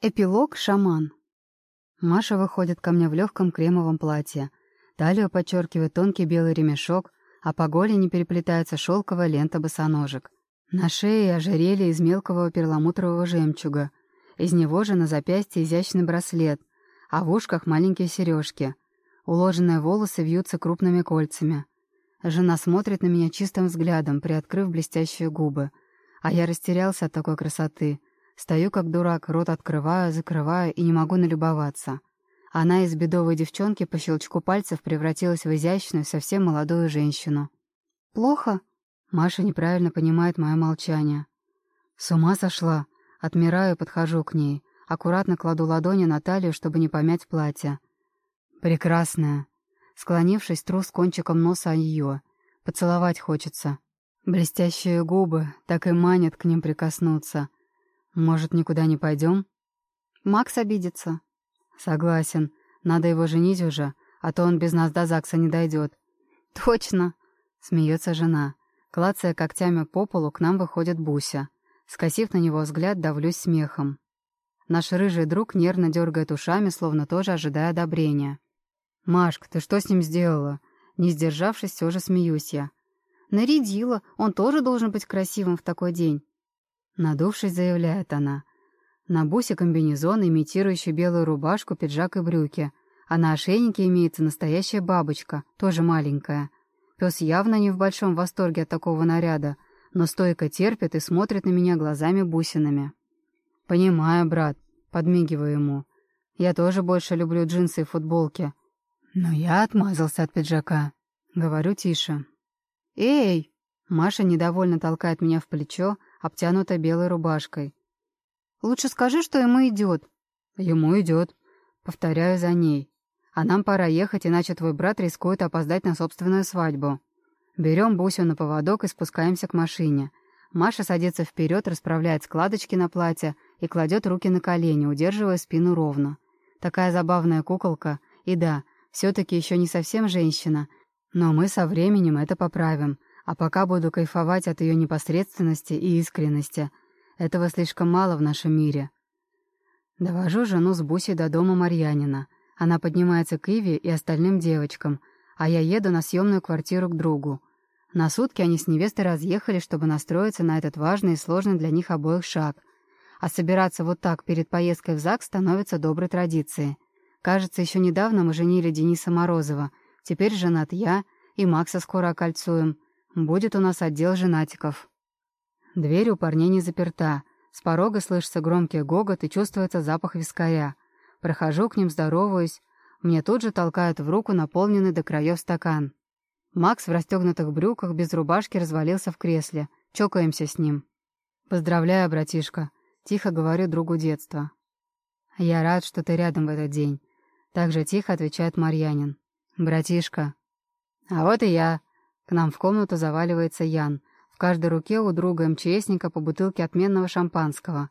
Эпилог «Шаман». Маша выходит ко мне в легком кремовом платье. Талию подчеркивает тонкий белый ремешок, а по голени переплетается шелковая лента босоножек. На шее ожерелье из мелкого перламутрового жемчуга. Из него же на запястье изящный браслет, а в ушках маленькие сережки. Уложенные волосы вьются крупными кольцами. Жена смотрит на меня чистым взглядом, приоткрыв блестящие губы. А я растерялся от такой красоты — Стою как дурак, рот открываю, закрываю и не могу налюбоваться. Она из бедовой девчонки по щелчку пальцев превратилась в изящную, совсем молодую женщину. «Плохо?» Маша неправильно понимает мое молчание. «С ума сошла!» Отмираю подхожу к ней. Аккуратно кладу ладони на талию, чтобы не помять платье. «Прекрасная!» Склонившись, тру с кончиком носа ее. Поцеловать хочется. Блестящие губы так и манят к ним прикоснуться. «Может, никуда не пойдем?» «Макс обидится». «Согласен. Надо его женить уже, а то он без нас до ЗАГСа не дойдет». «Точно!» — смеется жена. Клацая когтями по полу, к нам выходит Буся. Скосив на него взгляд, давлюсь смехом. Наш рыжий друг нервно дергает ушами, словно тоже ожидая одобрения. «Машка, ты что с ним сделала?» Не сдержавшись, все же смеюсь я. «Нарядила. Он тоже должен быть красивым в такой день». Надувшись, заявляет она. На бусе комбинезон, имитирующий белую рубашку, пиджак и брюки, а на ошейнике имеется настоящая бабочка, тоже маленькая. Пес явно не в большом восторге от такого наряда, но стойко терпит и смотрит на меня глазами-бусинами. «Понимаю, брат», — подмигиваю ему. «Я тоже больше люблю джинсы и футболки». Но я отмазался от пиджака. Говорю тише. «Эй!» Маша недовольно толкает меня в плечо, обтянута белой рубашкой. «Лучше скажи, что ему идет». «Ему идет». Повторяю за ней. «А нам пора ехать, иначе твой брат рискует опоздать на собственную свадьбу». Берем Бусю на поводок и спускаемся к машине. Маша садится вперед, расправляет складочки на платье и кладет руки на колени, удерживая спину ровно. Такая забавная куколка. И да, все-таки еще не совсем женщина, но мы со временем это поправим. А пока буду кайфовать от ее непосредственности и искренности. Этого слишком мало в нашем мире. Довожу жену с Бусей до дома Марьянина. Она поднимается к Иве и остальным девочкам, а я еду на съемную квартиру к другу. На сутки они с невестой разъехали, чтобы настроиться на этот важный и сложный для них обоих шаг. А собираться вот так перед поездкой в ЗАГС становится доброй традицией. Кажется, еще недавно мы женили Дениса Морозова. Теперь женат я, и Макса скоро окольцуем. Будет у нас отдел женатиков. Дверь у парней не заперта. С порога слышится громкий гогот и чувствуется запах вискаря. Прохожу к ним, здороваюсь. Мне тут же толкают в руку наполненный до краев стакан. Макс в расстегнутых брюках без рубашки развалился в кресле. Чокаемся с ним. «Поздравляю, братишка», — тихо говорю другу детства. «Я рад, что ты рядом в этот день», — так же тихо отвечает Марьянин. «Братишка». «А вот и я», к нам в комнату заваливается Ян. В каждой руке у друга МЧСника по бутылке отменного шампанского.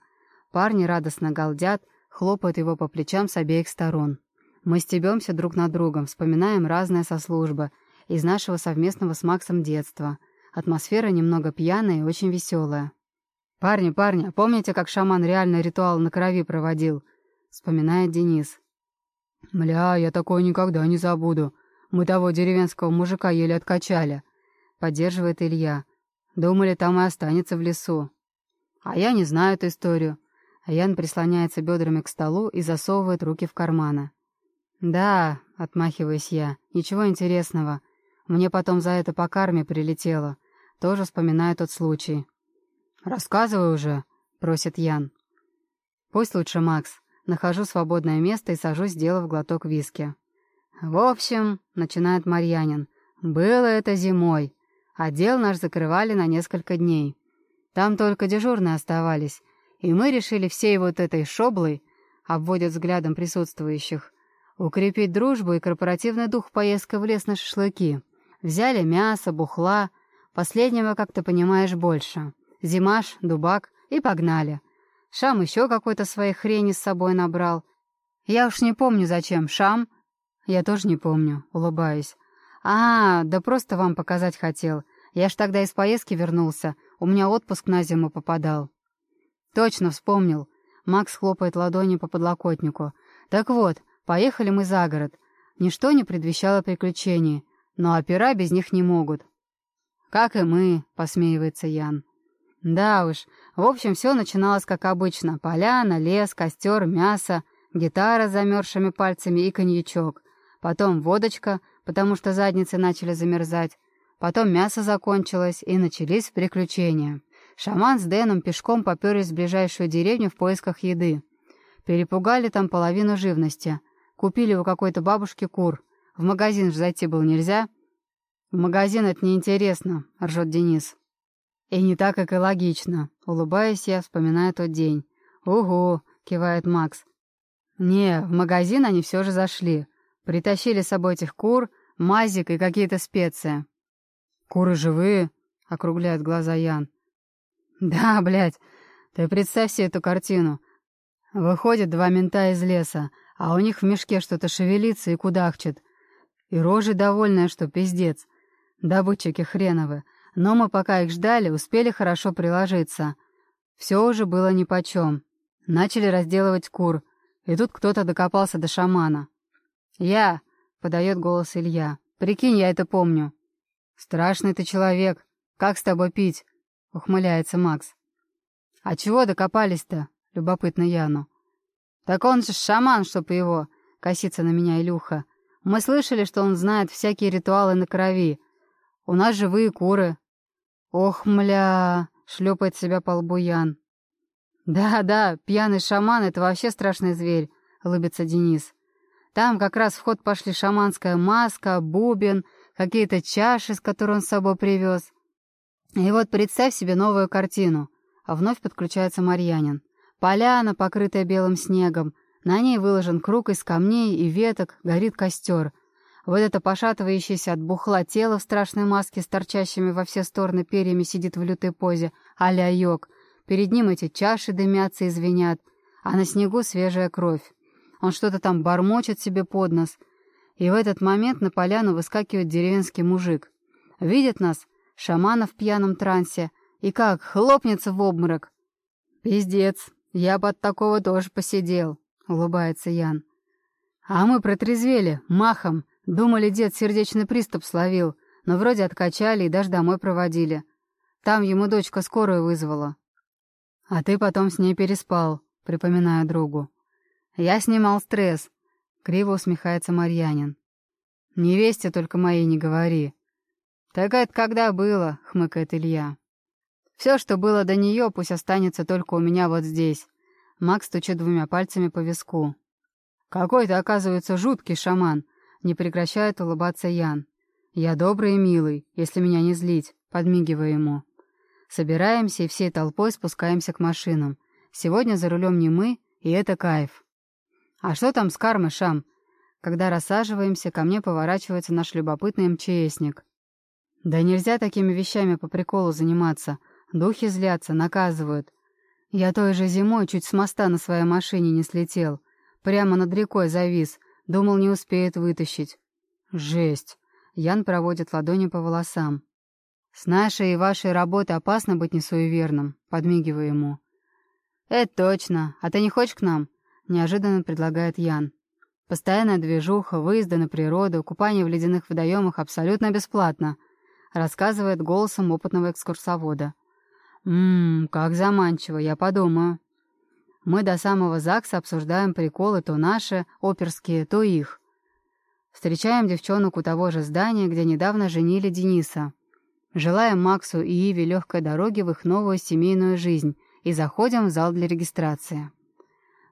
Парни радостно галдят, хлопают его по плечам с обеих сторон. Мы стебемся друг над другом, вспоминаем разное со службы, из нашего совместного с Максом детства. Атмосфера немного пьяная и очень веселая. «Парни, парни, а помните, как шаман реальный ритуал на крови проводил?» — вспоминает Денис. «Мля, я такое никогда не забуду. Мы того деревенского мужика еле откачали. Поддерживает Илья. Думали, там и останется в лесу. А я не знаю эту историю. Ян прислоняется бедрами к столу и засовывает руки в карманы. «Да», — отмахиваюсь я, — «ничего интересного. Мне потом за это по карме прилетело. Тоже вспоминаю тот случай». «Рассказывай уже», — просит Ян. «Пусть лучше Макс. Нахожу свободное место и сажусь, сделав глоток виски». «В общем», — начинает Марьянин, — «было это зимой. Отдел наш закрывали на несколько дней. Там только дежурные оставались, и мы решили всей вот этой шоблой, обводят взглядом присутствующих, укрепить дружбу и корпоративный дух поездка в лес на шашлыки. Взяли мясо, бухла, последнего, как ты понимаешь, больше. Зимаш, дубак и погнали. Шам еще какой-то своей хрени с собой набрал. Я уж не помню, зачем. Шам? Я тоже не помню, улыбаюсь. «А, да просто вам показать хотел. Я ж тогда из поездки вернулся. У меня отпуск на зиму попадал». «Точно вспомнил. Макс хлопает ладонью по подлокотнику. «Так вот, поехали мы за город. Ничто не предвещало приключений, но опера без них не могут». «Как и мы», — посмеивается Ян. «Да уж, в общем, все начиналось как обычно. Поляна, лес, костер, мясо, гитара с замерзшими пальцами и коньячок. Потом водочка, потому что задницы начали замерзать. Потом мясо закончилось, и начались приключения. Шаман с Дэном пешком поперлись в ближайшую деревню в поисках еды. Перепугали там половину живности. Купили у какой-то бабушки кур. В магазин же зайти было нельзя. «В магазин это неинтересно», — ржет Денис. «И не так экологично», — улыбаясь я, вспоминаю тот день. «Угу», — кивает Макс. «Не, в магазин они все же зашли. Притащили с собой этих кур, мазик и какие-то специи». «Куры живые?» — округляет глаза Ян. «Да, блядь, ты представь себе эту картину. Выходят два мента из леса, а у них в мешке что-то шевелится и кудахчет. И рожи довольная, что пиздец. Добытчики хреновы. Но мы пока их ждали, успели хорошо приложиться. Все уже было нипочем. Начали разделывать кур, и тут кто-то докопался до шамана. «Я!» — подает голос Илья. «Прикинь, я это помню». «Страшный ты человек. Как с тобой пить?» — ухмыляется Макс. «А чего докопались-то?» — любопытно Яну. «Так он же шаман, чтоб его!» — косится на меня Илюха. «Мы слышали, что он знает всякие ритуалы на крови. У нас живые куры». «Ох, мля!» — шлепает себя по лбу Ян. «Да-да, пьяный шаман — это вообще страшный зверь», — улыбится Денис. «Там как раз в ход пошли шаманская маска, бубен, какие-то чаши, с которой он с собой привез. И вот представь себе новую картину. А вновь подключается Марьянин. Поляна, покрытая белым снегом. На ней выложен круг из камней и веток, горит костер. Вот это пошатывающееся от бухла тело в страшной маске с торчащими во все стороны перьями сидит в лютой позе, а-ля йог. Перед ним эти чаши дымятся и звенят, а на снегу свежая кровь. Он что-то там бормочет себе под нос. И в этот момент на поляну выскакивает деревенский мужик. Видит нас — шамана в пьяном трансе, и как хлопнется в обморок. «Пиздец, я от такого тоже посидел», — улыбается Ян. «А мы протрезвели, махом, думали, дед сердечный приступ словил, но вроде откачали и даже домой проводили. Там ему дочка скорую вызвала». «А ты потом с ней переспал», — припоминаю другу. «Я снимал стресс», — криво усмехается Марьянин. «Невесте только моей не говори», «Так это когда было?» — хмыкает Илья. «Все, что было до нее, пусть останется только у меня вот здесь». Макс стучит двумя пальцами по виску. «Какой ты, оказывается, жуткий шаман!» — не прекращает улыбаться Ян. «Я добрый и милый, если меня не злить», — подмигивая ему. Собираемся и всей толпой спускаемся к машинам. Сегодня за рулем не мы, и это кайф. «А что там с кармой, Шам?» Когда рассаживаемся, ко мне поворачивается наш любопытный МЧСник. Да нельзя такими вещами по приколу заниматься. Духи злятся, наказывают. Я той же зимой чуть с моста на своей машине не слетел. Прямо над рекой завис. Думал, не успеет вытащить. Жесть. Ян проводит ладони по волосам. «С нашей и вашей работы опасно быть несуеверным», — подмигиваю ему. «Это точно. А ты не хочешь к нам?» — неожиданно предлагает Ян. «Постоянная движуха, выезды на природу, купание в ледяных водоемах абсолютно бесплатно рассказывает голосом опытного экскурсовода. «Ммм, как заманчиво, я подумаю». Мы до самого ЗАГСа обсуждаем приколы то наши, оперские, то их. Встречаем девчонок у того же здания, где недавно женили Дениса. Желаем Максу и Иве легкой дороги в их новую семейную жизнь и заходим в зал для регистрации.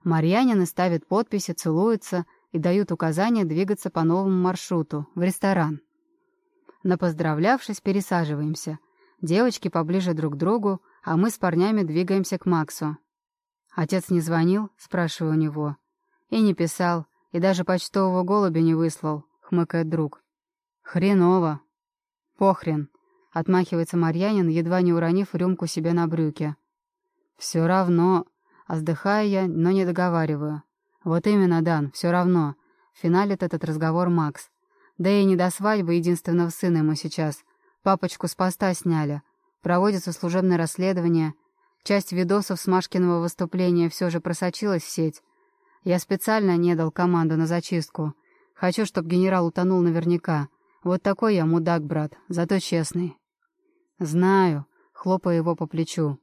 Марьянины ставят подписи, целуются и дают указания двигаться по новому маршруту, в ресторан. Напоздравлявшись, пересаживаемся. Девочки поближе друг к другу, а мы с парнями двигаемся к Максу. «Отец не звонил?» — спрашиваю у него. «И не писал, и даже почтового голубя не выслал», — хмыкает друг. «Хреново». «Похрен», — отмахивается Марьянин, едва не уронив рюмку себе на брюки. «Все равно...» — вздыхаю я, но не договариваю. «Вот именно, Дан, все равно», — финалит этот разговор Макс. Да и не до свадьбы единственного сына ему сейчас. Папочку с поста сняли. Проводится служебное расследование. Часть видосов с Машкиного выступления все же просочилась в сеть. Я специально не дал команду на зачистку. Хочу, чтобы генерал утонул наверняка. Вот такой я мудак, брат, зато честный. Знаю, хлопая его по плечу.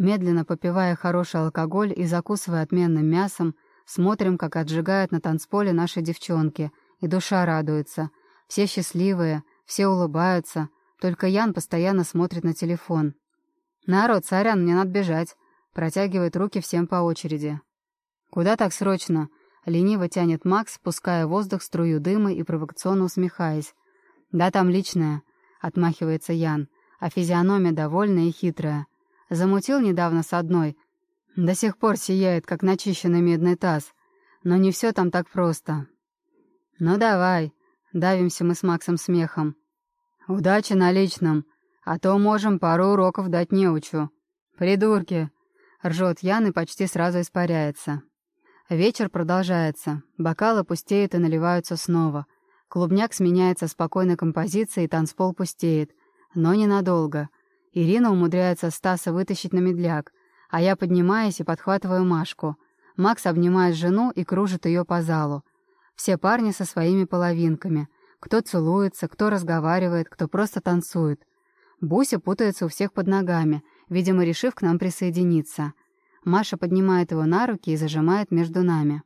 Медленно попивая хороший алкоголь и закусывая отменным мясом, смотрим, как отжигают на танцполе наши девчонки, и душа радуется. Все счастливые, все улыбаются, только Ян постоянно смотрит на телефон. «Народ, сорян, мне надо бежать», — протягивает руки всем по очереди. «Куда так срочно?» — лениво тянет Макс, пуская воздух струю дыма и провокационно усмехаясь. «Да там личное», — отмахивается Ян, а физиономия довольная и хитрая. Замутил недавно с одной. До сих пор сияет, как начищенный медный таз. Но не все там так просто. «Ну давай», — давимся мы с Максом смехом. «Удачи на личном, а то можем пару уроков дать неучу». «Придурки!» — ржет Ян и почти сразу испаряется. Вечер продолжается, бокалы пустеют и наливаются снова. Клубняк сменяется спокойной композицией, танцпол пустеет. Но ненадолго. Ирина умудряется Стаса вытащить на медляк, а я поднимаюсь и подхватываю Машку. Макс обнимает жену и кружит ее по залу. Все парни со своими половинками — кто целуется, кто разговаривает, кто просто танцует. Буся путается у всех под ногами, видимо, решив к нам присоединиться. Маша поднимает его на руки и зажимает между нами.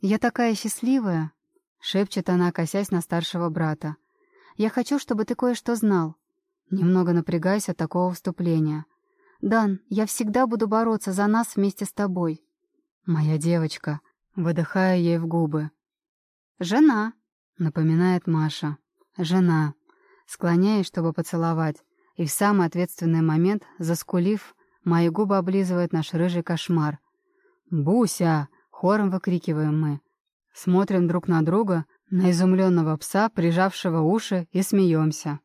«Я такая счастливая!» — шепчет она, косясь на старшего брата. «Я хочу, чтобы ты кое-что знал». Немного напрягаюсь от такого вступления. «Дан, я всегда буду бороться за нас вместе с тобой». «Моя девочка», — выдыхая ей в губы. «Жена», Напоминает Маша. Жена. Склоняясь, чтобы поцеловать. И в самый ответственный момент, заскулив, мои губы облизывает наш рыжий кошмар. «Буся!» — хором выкрикиваем мы. Смотрим друг на друга, на изумленного пса, прижавшего уши, и смеемся.